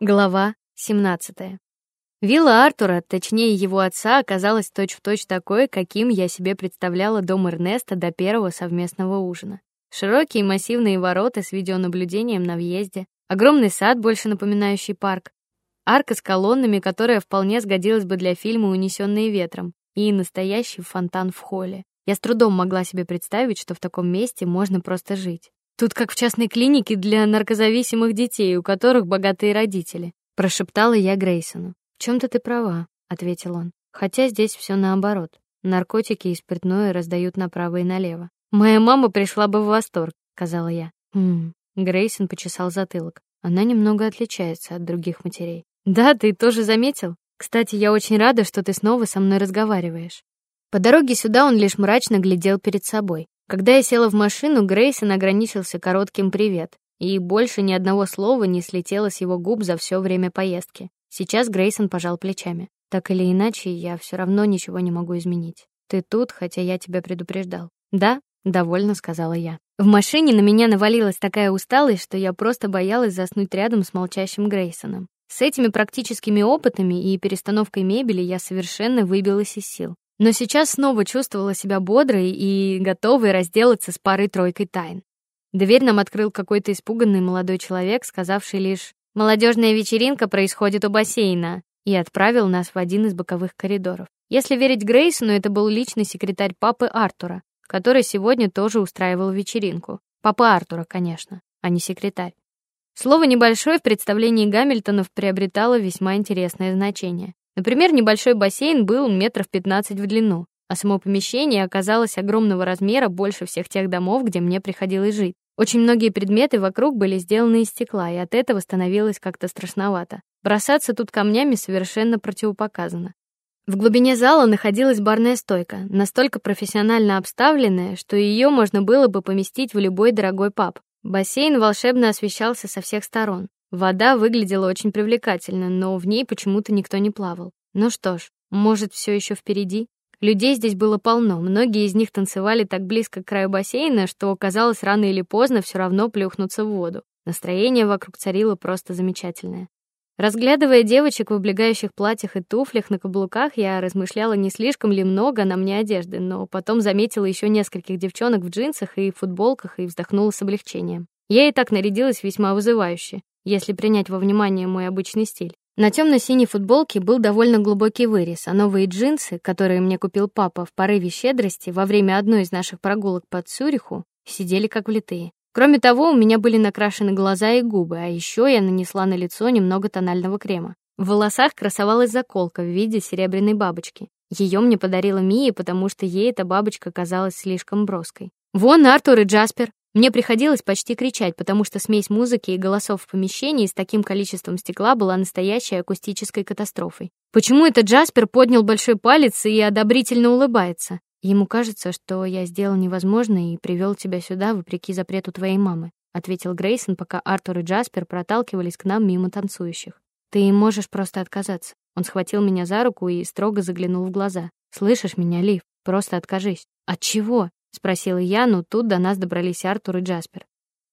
Глава 17. Вилла Артура, точнее его отца, оказалась точь-в-точь такой, каким я себе представляла дом Эрнеста до первого совместного ужина. Широкие массивные ворота с видеонаблюдением на въезде, огромный сад, больше напоминающий парк, арка с колоннами, которая вполне сгодилась бы для фильма Унесенные ветром, и настоящий фонтан в холле. Я с трудом могла себе представить, что в таком месте можно просто жить. Тут как в частной клинике для наркозависимых детей, у которых богатые родители, прошептала я Грейсону. В чем-то ты права, ответил он. Хотя здесь все наоборот. Наркотики и спиртное раздают направо и налево. Моя мама пришла бы в восторг, сказала я. Хм. Грейсон почесал затылок. Она немного отличается от других матерей. Да, ты тоже заметил? Кстати, я очень рада, что ты снова со мной разговариваешь. По дороге сюда он лишь мрачно глядел перед собой. Когда я села в машину, Грейсон ограничился коротким привет, и больше ни одного слова не слетело с его губ за все время поездки. Сейчас Грейсон пожал плечами. Так или иначе, я все равно ничего не могу изменить. Ты тут, хотя я тебя предупреждал. Да, довольно сказала я. В машине на меня навалилась такая усталость, что я просто боялась заснуть рядом с молчащим Грейсоном. С этими практическими опытами и перестановкой мебели я совершенно выбилась из сил но сейчас снова чувствовала себя бодрой и готовой разделаться с парой-тройкой тайн. Дверь нам открыл какой-то испуганный молодой человек, сказавший лишь: "Молодежная вечеринка происходит у бассейна", и отправил нас в один из боковых коридоров. Если верить Грейсону, это был личный секретарь папы Артура, который сегодня тоже устраивал вечеринку. Папа Артура, конечно, а не секретарь. Слово небольшое в представлении Гамильтонов приобретало весьма интересное значение. Например, небольшой бассейн был метров 15 в длину, а само помещение оказалось огромного размера, больше всех тех домов, где мне приходилось жить. Очень многие предметы вокруг были сделаны из стекла, и от этого становилось как-то страшновато. Бросаться тут камнями совершенно противопоказано. В глубине зала находилась барная стойка, настолько профессионально обставленная, что ее можно было бы поместить в любой дорогой паб. Бассейн волшебно освещался со всех сторон. Вода выглядела очень привлекательно, но в ней почему-то никто не плавал. Ну что ж, может, все еще впереди. Людей здесь было полно, многие из них танцевали так близко к краю бассейна, что казалось, рано или поздно все равно плюхнутся в воду. Настроение вокруг царило просто замечательное. Разглядывая девочек в облегающих платьях и туфлях на каблуках, я размышляла, не слишком ли много на мне одежды, но потом заметила еще нескольких девчонок в джинсах и футболках и вздохнула с облегчением. Я и так нарядилась весьма вызывающе если принять во внимание мой обычный стиль. На темно синей футболке был довольно глубокий вырез, а новые джинсы, которые мне купил папа в порыве щедрости во время одной из наших прогулок по Цюриху, сидели как влитые. Кроме того, у меня были накрашены глаза и губы, а еще я нанесла на лицо немного тонального крема. В волосах красовалась заколка в виде серебряной бабочки. Ее мне подарила Мия, потому что ей эта бабочка казалась слишком броской. Вон Артур и Джаспер, мне приходилось почти кричать, потому что смесь музыки и голосов в помещении с таким количеством стекла была настоящей акустической катастрофой. Почему это Джаспер поднял большой палец и одобрительно улыбается? Ему кажется, что я сделал невозможное и привел тебя сюда вопреки запрету твоей мамы, ответил Грейсон, пока Артур и Джаспер проталкивались к нам мимо танцующих. Ты можешь просто отказаться. Он схватил меня за руку и строго заглянул в глаза. Слышишь меня, Лив? Просто откажись. От чего? Спросила я, но тут до нас добрались Артур и Джаспер.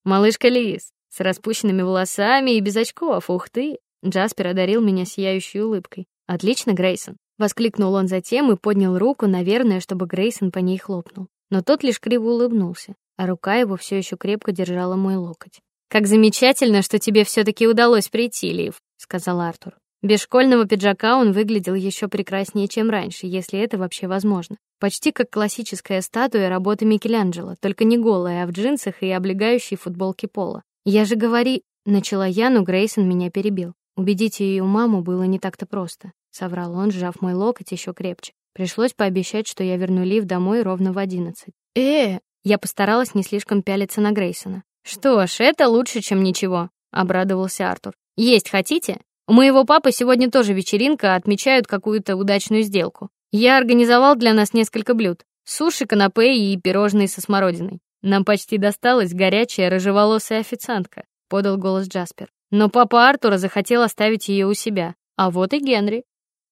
Малышка Лиз с распущенными волосами и без очков. Ух ты! Джаспер одарил меня сияющей улыбкой. Отлично, Грейсон, воскликнул он затем и поднял руку, наверное, чтобы Грейсон по ней хлопнул. Но тот лишь криво улыбнулся, а рука его все еще крепко держала мой локоть. Как замечательно, что тебе все таки удалось прийти, Лив, сказал Артур. Без школьного пиджака он выглядел еще прекраснее, чем раньше, если это вообще возможно. Почти как классическая статуя работы Микеланджело, только не голая, а в джинсах и облегающей футболке пола. Я же говори, начала я, но Грейсон меня перебил. Убедить ее маму было не так-то просто, соврал он, сжав мой локоть еще крепче. Пришлось пообещать, что я верну Лив домой ровно в одиннадцать. Э, я постаралась не слишком пялиться на Грейсона. Что ж, это лучше, чем ничего, обрадовался Артур. Есть хотите? У моего папы сегодня тоже вечеринка, отмечают какую-то удачную сделку. Я организовал для нас несколько блюд: суши, канапе и пирожные со смородиной. Нам почти досталась горячая рыжеволосая официантка, подал голос Джаспер. Но папа Артура захотел оставить ее у себя. А вот и Генри.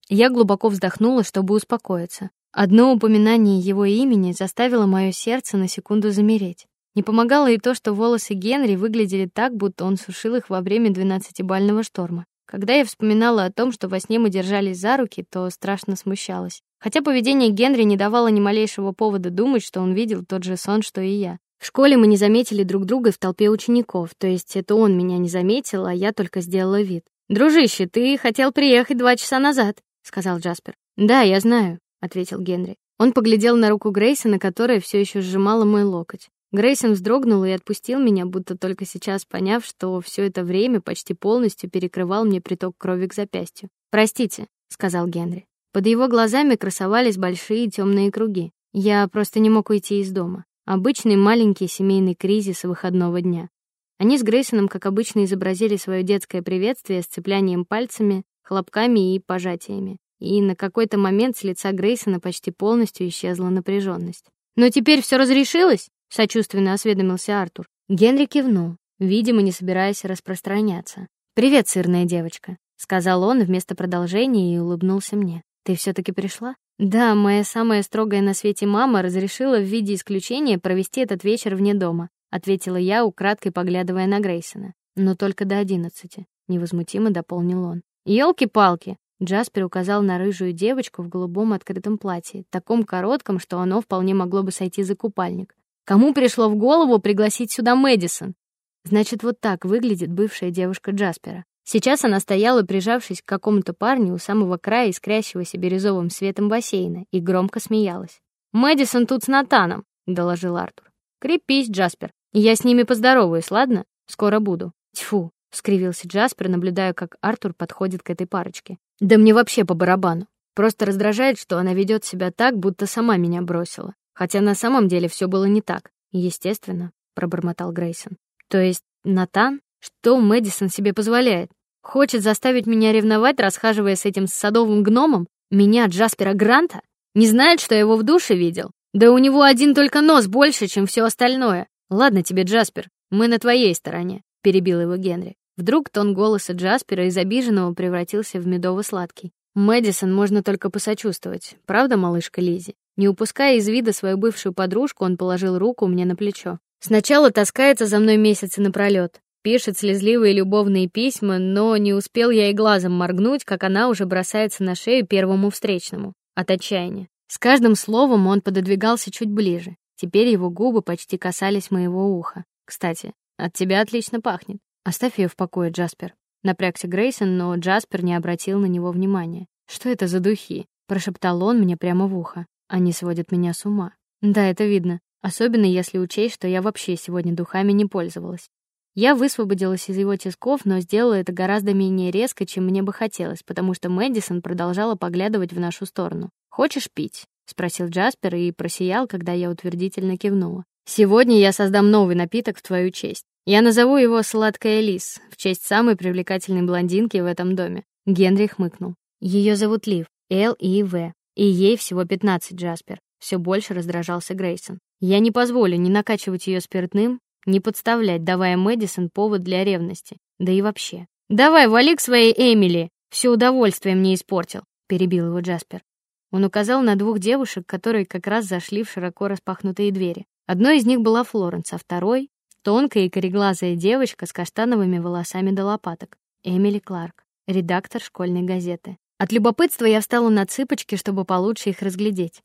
Я глубоко вздохнула, чтобы успокоиться. Одно упоминание его имени заставило мое сердце на секунду замереть. Не помогало и то, что волосы Генри выглядели так, будто он сушил их во время двенадцатибального шторма. Когда я вспоминала о том, что во сне мы держались за руки, то страшно смущалась. Хотя поведение Генри не давало ни малейшего повода думать, что он видел тот же сон, что и я. В школе мы не заметили друг друга в толпе учеников, то есть это он меня не заметил, а я только сделала вид. Дружище, ты хотел приехать два часа назад, сказал Джаспер. Да, я знаю, ответил Генри. Он поглядел на руку Грейсона, которая все еще сжимала мой локоть. Грейсон вздрогнул и отпустил меня, будто только сейчас поняв, что все это время почти полностью перекрывал мне приток крови к запястью. "Простите", сказал Генри. Под его глазами красовались большие темные круги. Я просто не мог уйти из дома. Обычный маленький семейный кризис выходного дня. Они с Грейсоном, как обычно, изобразили свое детское приветствие с цеплянием пальцами, хлопками и пожатиями. И на какой-то момент с лица Грейсона почти полностью исчезла напряженность. "Но теперь все разрешилось?" сочувственно осведомился Артур. Генри кивнул, видимо, не собираясь распространяться. "Привет, сырная девочка", сказал он вместо продолжения и улыбнулся мне. "Ты все таки пришла?" "Да, моя самая строгая на свете мама разрешила в виде исключения провести этот вечер вне дома", ответила я, украдкой поглядывая на Грейсона. "Но только до одиннадцати», невозмутимо дополнил он. "Елки-палки", Джаспер указал на рыжую девочку в голубом открытом платье, таком коротком, что оно вполне могло бы сойти за купальник. Кому пришло в голову пригласить сюда Мэдисон? Значит, вот так выглядит бывшая девушка Джаспера. Сейчас она стояла, прижавшись к какому-то парню у самого края искрящегося бирюзовым светом бассейна, и громко смеялась. "Мэдисон тут с Натаном", доложил Артур. "Крепись, Джаспер. Я с ними поздороваюсь, ладно? Скоро буду". Тьфу, скривился Джаспер, наблюдая, как Артур подходит к этой парочке. "Да мне вообще по барабану. Просто раздражает, что она ведет себя так, будто сама меня бросила. Хотя на самом деле все было не так. Естественно, пробормотал Грейсон. То есть Натан, что Мэдисон себе позволяет? Хочет заставить меня ревновать, расхаживая с этим садовым гномом? Меня, Джаспера Гранта? Не знает, что я его в душе видел? Да у него один только нос больше, чем все остальное. Ладно тебе, Джаспер, мы на твоей стороне, перебил его Генри. Вдруг тон голоса Джаспера из обиженного превратился в медово-сладкий. Мэдисон можно только посочувствовать. Правда, малышка Лизи? Не упуская из вида свою бывшую подружку, он положил руку мне на плечо. Сначала таскается за мной месяцы напролет, пишет слезливые любовные письма, но не успел я и глазом моргнуть, как она уже бросается на шею первому встречному от отчаяния. С каждым словом он пододвигался чуть ближе. Теперь его губы почти касались моего уха. Кстати, от тебя отлично пахнет. Оставь ее в покое, Джаспер. Напрягся Грейсон, но Джаспер не обратил на него внимания. Что это за духи? прошептал он мне прямо в ухо. Они сводят меня с ума. Да, это видно, особенно если учесть, что я вообще сегодня духами не пользовалась. Я высвободилась из его тисков, но сделала это гораздо менее резко, чем мне бы хотелось, потому что Мэдисон продолжала поглядывать в нашу сторону. "Хочешь пить?" спросил Джаспер и просиял, когда я утвердительно кивнула. "Сегодня я создам новый напиток в твою честь. Я назову его Сладкая лис в честь самой привлекательной блондинки в этом доме". Генри хмыкнул. Ее зовут Лив, Л И В. И ей всего 15, Джаспер. Все больше раздражался Грейсон. Я не позволю ни накачивать ее спиртным, ни подставлять, давая Мэдисон повод для ревности. Да и вообще. Давай, вали к своей Эмили. Все удовольствие мне испортил, перебил его Джаспер. Он указал на двух девушек, которые как раз зашли в широко распахнутые двери. Одной из них была Флоренс, а второй тонкая и кореглазая девочка с каштановыми волосами до лопаток. Эмили Кларк, редактор школьной газеты. От любопытства я встала на цыпочки, чтобы получше их разглядеть.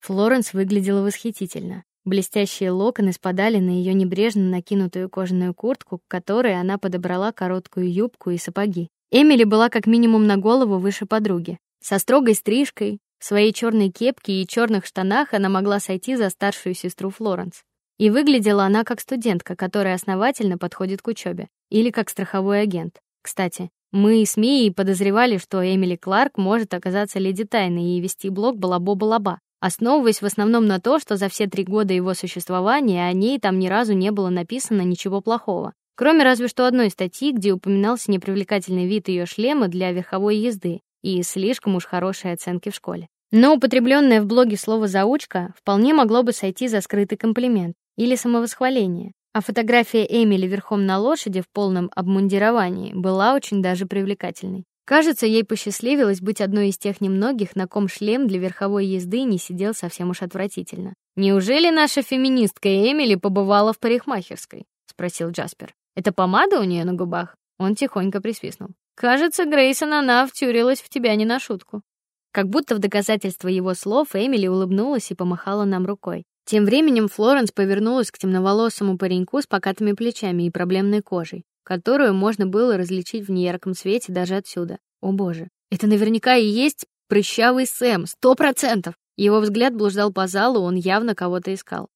Флоренс выглядела восхитительно. Блестящие локоны спадали на ее небрежно накинутую кожаную куртку, к которой она подобрала короткую юбку и сапоги. Эмили была как минимум на голову выше подруги. Со строгой стрижкой, в своей черной кепке и черных штанах она могла сойти за старшую сестру Флоренс. И выглядела она как студентка, которая основательно подходит к учебе, или как страховой агент. Кстати, мы с Мией подозревали, что Эмили Кларк может оказаться леди тайны и вести блог Балабо-Балаба, основываясь в основном на то, что за все три года его существования о ней там ни разу не было написано ничего плохого. Кроме разве что одной статьи, где упоминался непривлекательный вид ее шлема для верховой езды и слишком уж хорошие оценки в школе. Но употребленное в блоге слово заучка вполне могло бы сойти за скрытый комплимент или самовосхваление а фотография Эмили верхом на лошади в полном обмундировании была очень даже привлекательной. Кажется, ей посчастливилось быть одной из тех немногих, на ком шлем для верховой езды не сидел совсем уж отвратительно. Неужели наша феминистка Эмили побывала в парикмахерской? спросил Джаспер. Это помада у нее на губах? Он тихонько присвистнул. Кажется, Грейсон она втюрилась в тебя не на шутку. Как будто в доказательство его слов Эмили улыбнулась и помахала нам рукой. Тем временем Флоренс повернулась к темноволосому пареньку с покатыми плечами и проблемной кожей, которую можно было различить в неярком свете даже отсюда. О боже, это наверняка и есть прыщавый Сэм, сто процентов. Его взгляд блуждал по залу, он явно кого-то искал.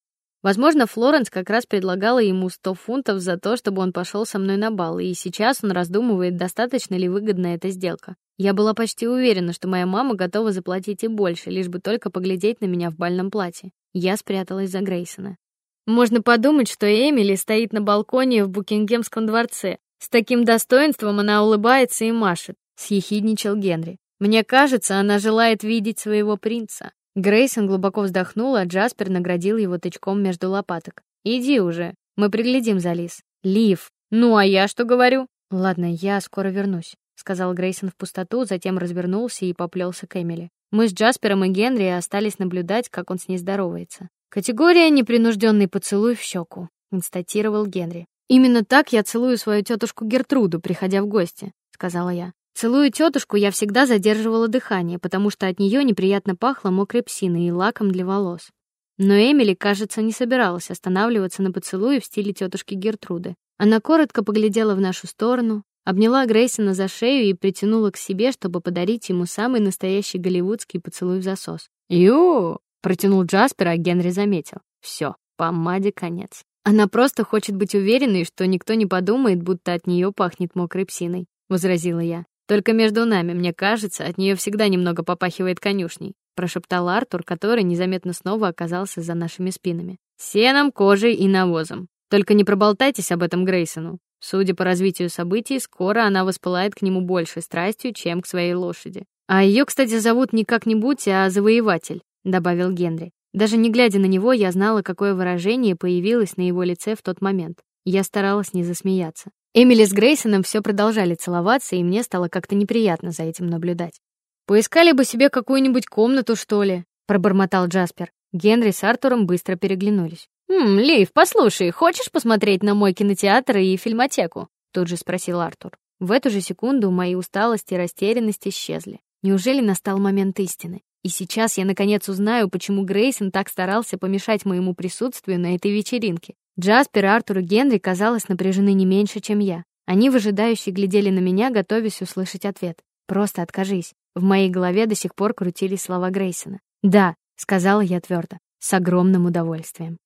Возможно, Флоренс как раз предлагала ему сто фунтов за то, чтобы он пошел со мной на бал, и сейчас он раздумывает, достаточно ли выгодна эта сделка. Я была почти уверена, что моя мама готова заплатить и больше, лишь бы только поглядеть на меня в бальном платье. Я спряталась за Грейсона. Можно подумать, что Эмили стоит на балконе в Букингемском дворце. С таким достоинством она улыбается и машет, съехидничал Генри. Мне кажется, она желает видеть своего принца. Грейсон глубоко вздохнул, а Джаспер наградил его тычком между лопаток. Иди уже, мы приглядим за Лис. Лив. Ну а я что говорю? Ладно, я скоро вернусь, сказал Грейсон в пустоту, затем развернулся и поплелся к Эмили. Мы с Джаспером и Генри остались наблюдать, как он с ней здоровается. Категория непринужденный поцелуй в щеку, констатировал Генри. Именно так я целую свою тетушку Гертруду, приходя в гости, сказала я. Целуя тетушку, я всегда задерживала дыхание, потому что от нее неприятно пахло мокрой псиной и лаком для волос. Но Эмили, кажется, не собиралась останавливаться на поцелуе в стиле тетушки Гертруды. Она коротко поглядела в нашу сторону, обняла Грейсона за шею и притянула к себе, чтобы подарить ему самый настоящий голливудский поцелуй в засос. "Ю!" Протянул Джаспер, а Генри заметил. Все, помаде конец. Она просто хочет быть уверенной, что никто не подумает, будто от нее пахнет мокрой псиной, возразила я. Только между нами, мне кажется, от нее всегда немного попахивает конюшней, прошептал Артур, который незаметно снова оказался за нашими спинами. Сеном, кожей и навозом. Только не проболтайтесь об этом Грейсону. Судя по развитию событий, скоро она воспылает к нему большей страстью, чем к своей лошади. А ее, кстати, зовут не как-нибудь, а завоеватель, добавил Генри. Даже не глядя на него, я знала, какое выражение появилось на его лице в тот момент. Я старалась не засмеяться. Эмили с Грейсоном все продолжали целоваться, и мне стало как-то неприятно за этим наблюдать. Поискали бы себе какую-нибудь комнату, что ли, пробормотал Джаспер. Генри с Артуром быстро переглянулись. «Хм, Лив, послушай, хочешь посмотреть на мой кинотеатр и фильмотеку?» Тут же спросил Артур. В эту же секунду мои усталость и растерянность исчезли. Неужели настал момент истины? И сейчас я наконец узнаю, почему Грейсон так старался помешать моему присутствию на этой вечеринке. Джаспер, Артур и Генри, казалось, напряжены не меньше, чем я. Они выжидающе глядели на меня, готовясь услышать ответ. Просто откажись. В моей голове до сих пор крутились слова Грейсона. "Да", сказала я твердо, с огромным удовольствием.